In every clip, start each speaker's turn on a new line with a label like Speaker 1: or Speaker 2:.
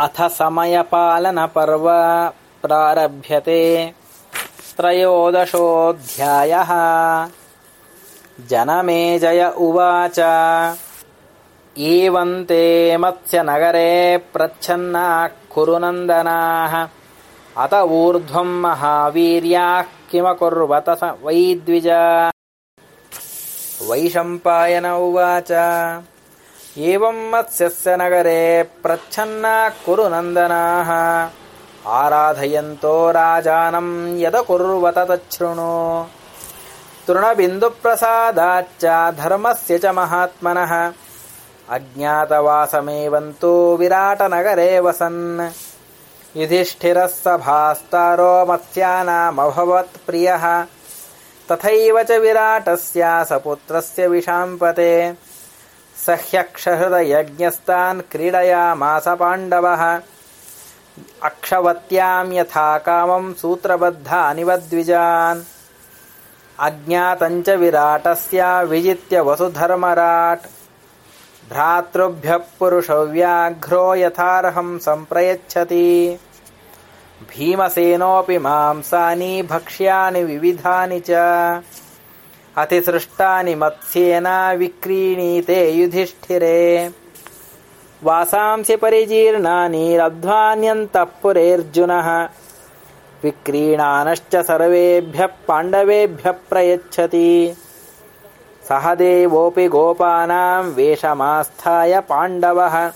Speaker 1: अथ समयपालनपर्व प्रारभ्यते त्रयोदशोऽध्यायः। जनमेजय उवाच। एवम् ते मत्स्यनगरे प्रच्छन्नाः कुरुनन्दनाः। अत ऊर्ध्वम् महावीर्याः किमकुर्वत वै द्विज वैशम्पायन उवाच एवम् मत्स्यस्य नगरे प्रच्छन्नाः कुरुनन्दनाः आराधयन्तो राजानम् यदकुर्वत तच्छृणु। तृणबिन्दुप्रसादाच्च धर्मस्य च महात्मनः। अज्ञातवासमेवन्तु विराटनगरे वसन्। युधिष्ठिरः सभास्तारो मत्स्यानामभवत्प्रियः तथैव च विराटस्य सपुत्रस्य विशाम्पते सह्यक्षहृदयज्ञस्तान् क्रीडयामास पाण्डवः। अक्षवत्याम् यथा कामम् सूत्रबद्धानिवद्विजान्। अज्ञातम् च विराटस्य विजित्य वसुधर्मराट्। भ्रातृभ्यः पुरुषव्याघ्रो यथार्हम् सम्प्रयच्छति। भीमसेनोऽपि मांसानि भक्ष्यानि विविधानि च अतिसृष्टानि मत्स्येन विक्रीणीते युधिष्ठिरे। वासांसि परिजीर्णानि लब्ध्वान्यन्तः पुरेऽर्जुनः विक्रीणानश्च सर्वेभ्यः पाण्डवेभ्यः प्रयच्छति। सहदेवोऽपि गोपानाम् वेषमास्थाय पाण्डवः।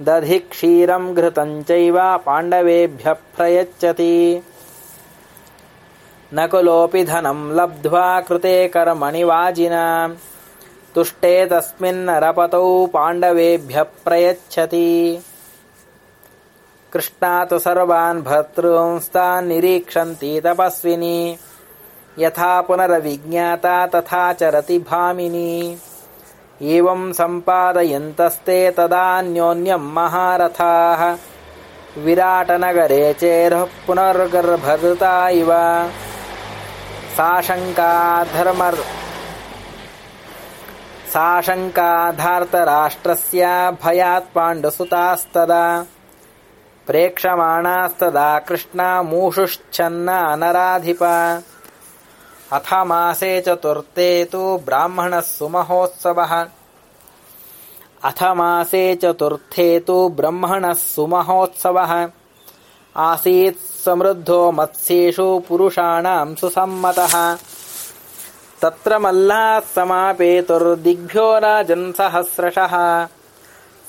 Speaker 1: दधि क्षीरम् घृतम् चैव पाण्डवेभ्यः प्रयच्छति नकुलोऽपि धनम् लब्ध्वा कृते कर्मणि वाजिना तुष्टे तस्मिन्नरपतौ पाण्डवेभ्यः प्रयच्छति। कृष्णा तु सर्वान् भर्तॄंस्तान्निरीक्षन्ति तपस्विनी। यथा पुनरविज्ञाता तथा चरति भामिनी एवम् सम्पादयन्तस्ते तदान्योन्यम् महारथाः। विराटनगरे चेरुः पुनर्गर्भदृता इव साशङ्काधार्तराष्ट्रस्य भयात् पाण्डुसुतास्तदा प्रेक्षमाणास्तदा कृष्णा मूषुश्चन्न अनराधिप अथ मासे चतुर्थे तु ब्राह्मणः सुमहोत्सवः अथ मासे चतुर्थे तु ब्रह्मणः सुमहोत्सवः आसीत् समृद्धो मत्स्येषु पुरुषाणाम् सुसम्मतः। तत्र मल्लाः समापेतुर्दिग्भ्यो राजन् सहस्रशः।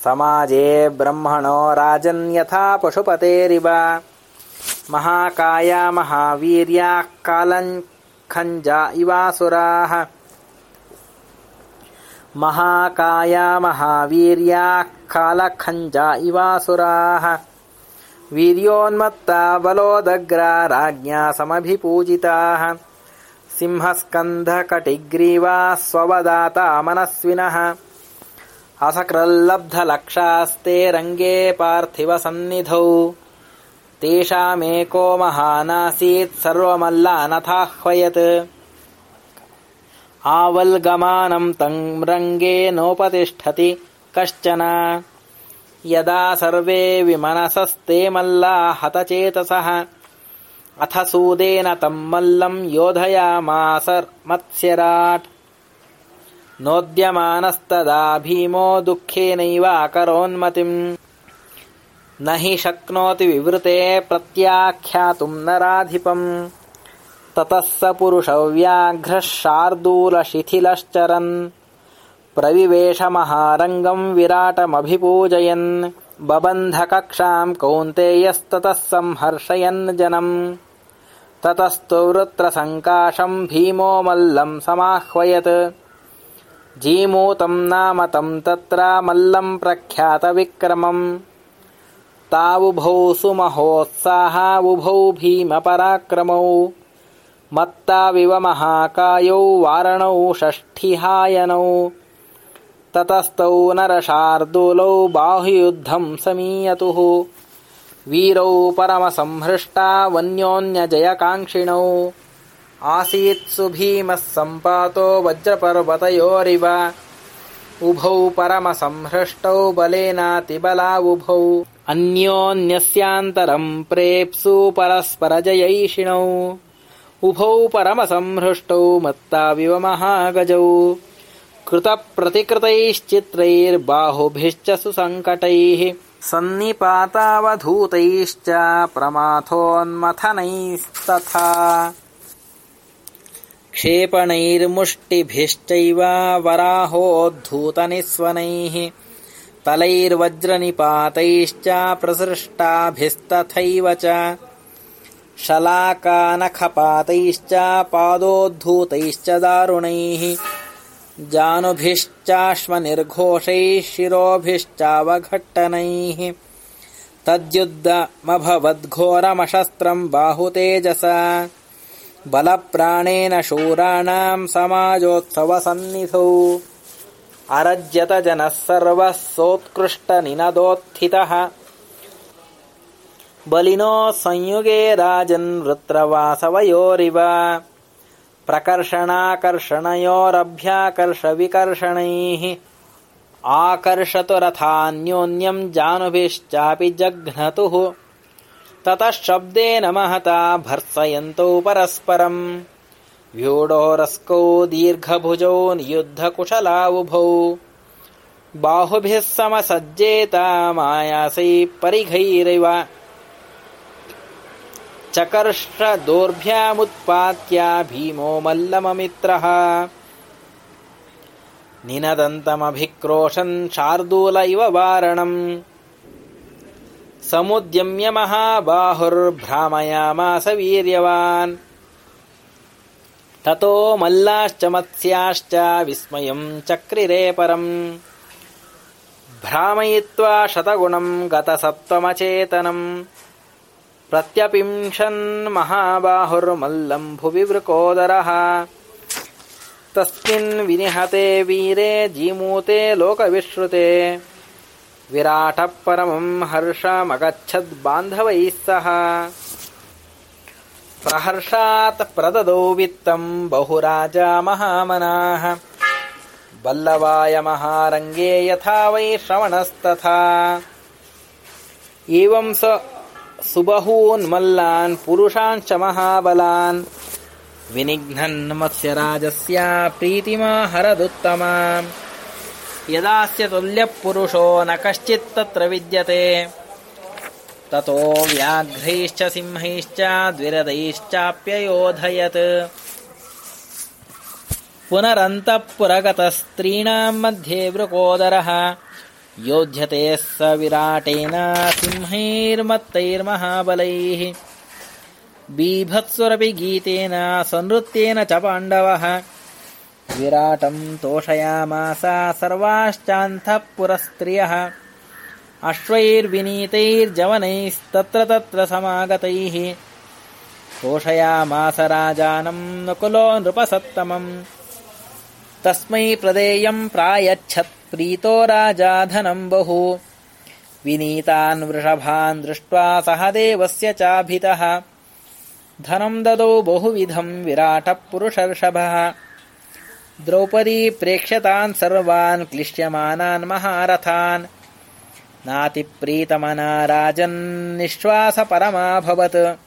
Speaker 1: समाजे ब्रह्मणो राजन् यथा पशुपतेरिव महाकाया महावीर्याः कालखञ्जा इवासुराः। महाकाया महावीर्याः कालखञ्जा इवासुराः वीर्योन्मत्ता बलोदग्रा राज्ञा समभिपूजिताः सिंहस्कन्धकटिग्रीवाः स्ववदाता मनस्विनः असकृल्लब्धलक्षास्ते रङ्गे पार्थिवसन्निधौ। तेषामेको महानासीत् सर्वमल्लानथाह्वयत्। आवल्गमानम् तम् रङ्गे नोपतिष्ठति कश्चन यदा सर्वे विमनसस्ते मल्ला हतचेतसः। अथ सूदेन तम् मल्लम् योधयामास मत्स्यराट्। नोद्यमानस्तदा भीमो दुःखेनैवाकरोन्मतिम् न हि शक्नोति विवृते प्रत्याख्यातुम् नराधिपम्। ततः स पुरुषव्याघ्रः शार्दूलशिथिलश्चरन् प्रविवेशमहारङ्गम् विराटमभिपूजयन् बबन्धकक्षाम् कौन्तेयस्ततः संहर्षयन् जनम्। ततस्तु वृत्रसङ्काशम् भीमो मल्लम् समाह्वयत्। जीमूतम् नाम तम् तत्र मल्लम् प्रख्यातविक्रमम्। तावुभौ सुमहोत्साहावुभौ भीमपराक्रमौ। मत्ताविव महाकायौ वारणौ षष्ठिहायनौ ततस्तौ नरशार्दूलौ बाहुयुद्धम् समीयतुः। वीरौ परमसंहृष्टा वन्योन्यजयकाङ्क्षिणौ। आसीत्सु भीमः सम्पातो वज्रपर्वतयोरिव। उभौ परमसंहृष्टौ बलेनातिबलावुभौ। अन्योन्यस्यान्तरम् प्रेप्सु परस्परजयैषिणौ। उभौ परमसंहृष्टौ मत्ताविव महागजौ कृतप्रतिकृतैश्चित्रैर्बाहुभिश्च सुसङ्कटैः सन्निपातावधूतैश्च प्रमाथोन्मथनैस्तथा। क्षेपणैर्मुष्टिभिश्चैव वराहोद्धूतनिस्वनैः तलैर्वज्रनिपातैश्च प्रसृष्टाभिस्तथैव च शलाकानखपातैश्च पादोद्धूतैश्च दारुणैः जानुभिश्चाश्मनिर्घोषैः शिरोभिश्चावघट्टनैः तद्युद्धमभवद्घोरमशस्त्रम् बाहुतेजसा। बलप्राणेन शूराणाम् समाजोत्सवसन्निधौ। अरज्यत जनः सर्वः सोत्कृष्टनिनदोत्थितः। बलिनो संयुगे राजन् वृत्रवासवयोरिव प्रकर्षणाकर्षणयोरभ्याकर्षविकर्षणैः आकर्षतु रथान्योन्यम् जानुभिश्चापि जघ्नतुः। ततः शब्देन महता भर्सयन्तौ परस्परम्। व्यूढोरस्कौ दीर्घभुजौ नियुद्धकुशलावुभौ। बाहुभिः समसज्जेता मायासै परिघैरिव चकर्षदोर्भ्यामुत्पात्या भीमो मल्लममित्रः। निनदन्तमभिक्रोशन् शार्दूल इव वारणम्। समुद्यम्य महाबाहुर्भ्रामयामास वीर्यवान्। ततो मल्लाश्च मत्स्याश्च विस्मयम् चक्रिरे परम्। भ्रामयित्वा शतगुणम् गतसप्तमचेतनम् प्रत्यपिंशन्महाबाहुर्मल्लम् भुवि वृकोदरः तस्मिन् विनिहते वीरे जीमूते लोकविश्रुते। विराटः परमम् हर्षमगच्छद्बान्धवैः सह। प्रहर्षात् प्रददौ वित्तम् बहुराजा महामनाः। बल्लवाय महारङ्गे यथा वै श्रवणस्तथा। एवम् स सुबहून्मल्लान् पुरुषांश्च महाबलान्। विनिघ्नन् मत्स्यराजस्य प्रीतिमाहरदुत्तमा। यदास्य तुल्यः पुरुषो न कश्चित्तत्र विद्यते। ततो व्याघ्रैश्च सिंहैश्च द्विरदैश्चाप्ययोधयत्। पुनरन्तः पुरगतस्त्रीणाम् मध्ये वृकोदरः योध्यते स विराटेन सिंहैर्मत्तैर्महाबलैः। बीभत्सुरपि गीतेन सनृत्येन च पाण्डवः। विराटम् तोषयामास सर्वाश्चान्तः पुरस्त्रियः अश्वैर्विनीतैर्जवनैस्तत्र तत्र समागतैः। तोषयामास राजानम् नकुलो नृपसत्तमम्। तस्मै प्रदेयम् प्रायच्छत् प्रीतो राजा धनम् बहु। विनीतान् वृषभान् दृष्ट्वा सह देवस्य चाभितः। धनम् ददौ बहुविधम् विराटः पुरुषर्षभः द्रौपदी प्रेक्ष्यतान् सर्वान् क्लिश्यमानान् महारथान्। नातिप्रीतमना राजन्निःश्वासपरमाभवत्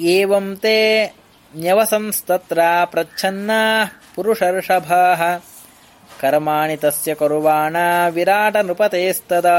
Speaker 1: एवम् ते न्यवसंस्तत्र प्रच्छन्नाः पुरुषर्षभाः कर्माणि तस्य कुर्वाणा विराटनृपतेस्तदा